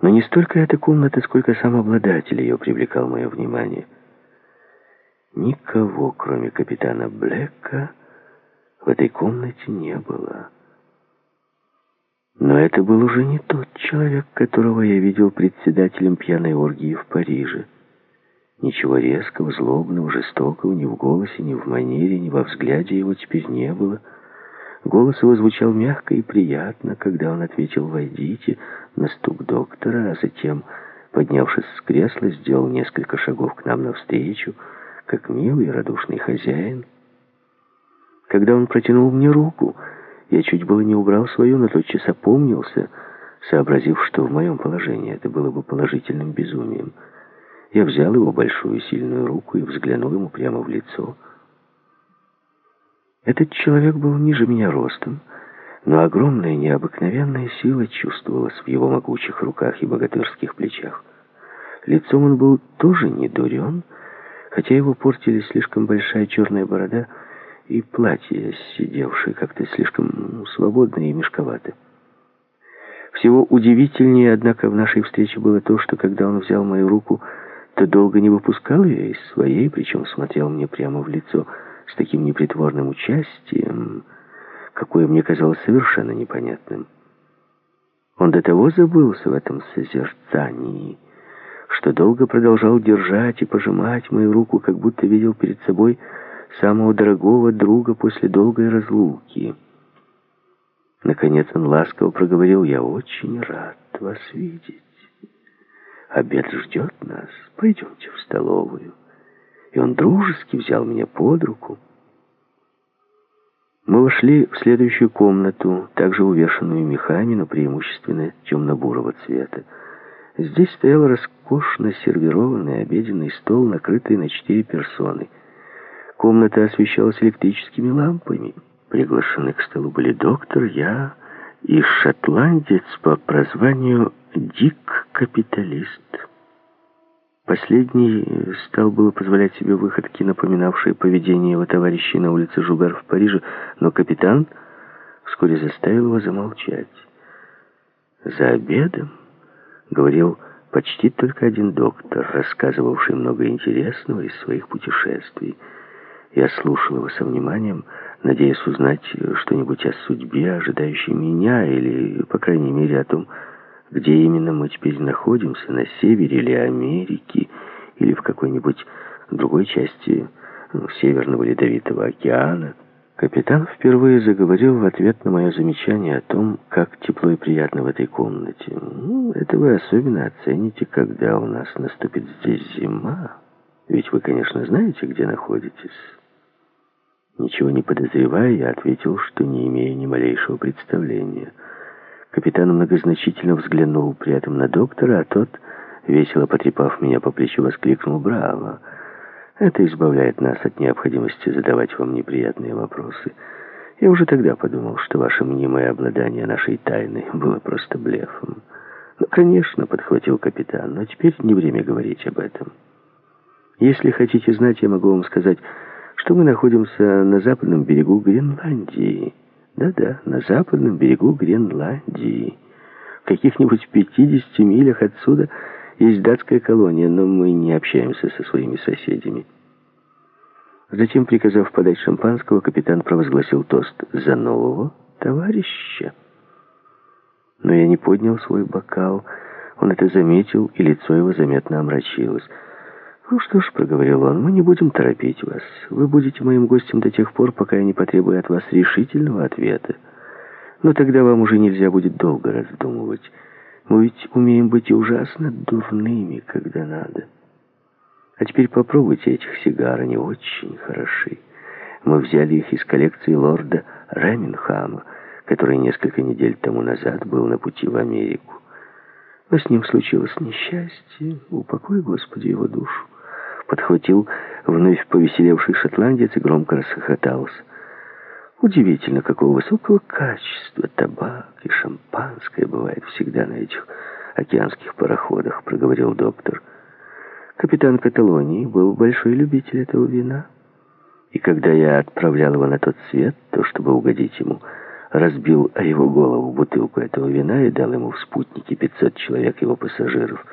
Но не столько эта комната, сколько сам обладатель ее привлекал мое внимание. Никого, кроме капитана Блэка, в этой комнате не было. Но это был уже не тот человек, которого я видел председателем пьяной оргии в Париже. Ничего резкого, злобного, жестокого ни в голосе, ни в манере, ни во взгляде его теперь не было. Голос его звучал мягко и приятно, когда он ответил «Войдите» на стук доктора, а затем, поднявшись с кресла, сделал несколько шагов к нам навстречу, как милый и радушный хозяин. Когда он протянул мне руку, я чуть было не убрал свою, но тотчас опомнился, сообразив, что в моем положении это было бы положительным безумием. Я взял его большую сильную руку и взглянул ему прямо в лицо — этот человек был ниже меня ростом, но огромная необыкновенная сила чувствовалась в его могучих руках и богатырских плечах. Лицом он был тоже не дурен, хотя его портили слишком большая черная борода и платье, сидевшее как-то слишком свободно и мешковато. Всего удивительнее, однако, в нашей встрече было то, что когда он взял мою руку, то долго не выпускал ее из своей, причем смотрел мне прямо в лицо — с таким непритворным участием, какое мне казалось совершенно непонятным. Он до того забылся в этом созерцании, что долго продолжал держать и пожимать мою руку, как будто видел перед собой самого дорогого друга после долгой разлуки. Наконец он ласково проговорил, «Я очень рад вас видеть. Обед ждет нас. Пойдемте в столовую» он дружески взял меня под руку. Мы вошли в следующую комнату, также увешанную мехами, но преимущественно темно-бурого цвета. Здесь стоял роскошно сервированный обеденный стол, накрытый на четыре персоны. Комната освещалась электрическими лампами. Приглашены к столу были доктор, я и шотландец по прозванию Дик-капиталист. Последний стал было позволять себе выходки, напоминавшие поведение его товарищей на улице Жубер в Париже, но капитан вскоре заставил его замолчать. За обедом говорил почти только один доктор, рассказывавший много интересного из своих путешествий. Я слушал его со вниманием, надеясь узнать что-нибудь о судьбе, ожидающей меня, или, по крайней мере, о том, где именно мы теперь находимся, на севере или Америки, или в какой-нибудь другой части ну, Северного Ледовитого океана. Капитан впервые заговорил в ответ на мое замечание о том, как тепло и приятно в этой комнате. Ну, это вы особенно оцените, когда у нас наступит здесь зима. Ведь вы, конечно, знаете, где находитесь. Ничего не подозревая, я ответил, что не имею ни малейшего представления – Капитан многозначительно взглянул при этом на доктора, а тот, весело потрепав меня по плечу, воскликнул «Браво!» Это избавляет нас от необходимости задавать вам неприятные вопросы. Я уже тогда подумал, что ваше мнимое обладание нашей тайной было просто блефом. Ну, конечно, подхватил капитан, но теперь не время говорить об этом. Если хотите знать, я могу вам сказать, что мы находимся на западном берегу Гренландии. Да-да, на западном берегу Гренландии. В каких-нибудь 50 милях отсюда есть датская колония, но мы не общаемся со своими соседями. Затем, приказав подать шампанского, капитан провозгласил тост за нового товарища. Но я не поднял свой бокал. Он это заметил, и лицо его заметно омрачилось. «Ну что ж», — проговорил он, — «мы не будем торопить вас. Вы будете моим гостем до тех пор, пока я не потребую от вас решительного ответа. Но тогда вам уже нельзя будет долго раздумывать. Мы ведь умеем быть ужасно дурными, когда надо. А теперь попробуйте этих сигар, они очень хороши. Мы взяли их из коллекции лорда Реминхама, который несколько недель тому назад был на пути в Америку. Но с ним случилось несчастье, упокой, Господи, его душу подхватил вновь повеселевший шотландец и громко расхохотался. Удивительно, какого высокого качества табак и шампанское бывает всегда на этих океанских пароходах, проговорил доктор. Капитан Каталонии был большой любитель этого вина. И когда я отправлял его на тот свет, то, чтобы угодить ему, разбил о его голову бутылку этого вина и дал ему в спутнике 500 человек его пассажиров.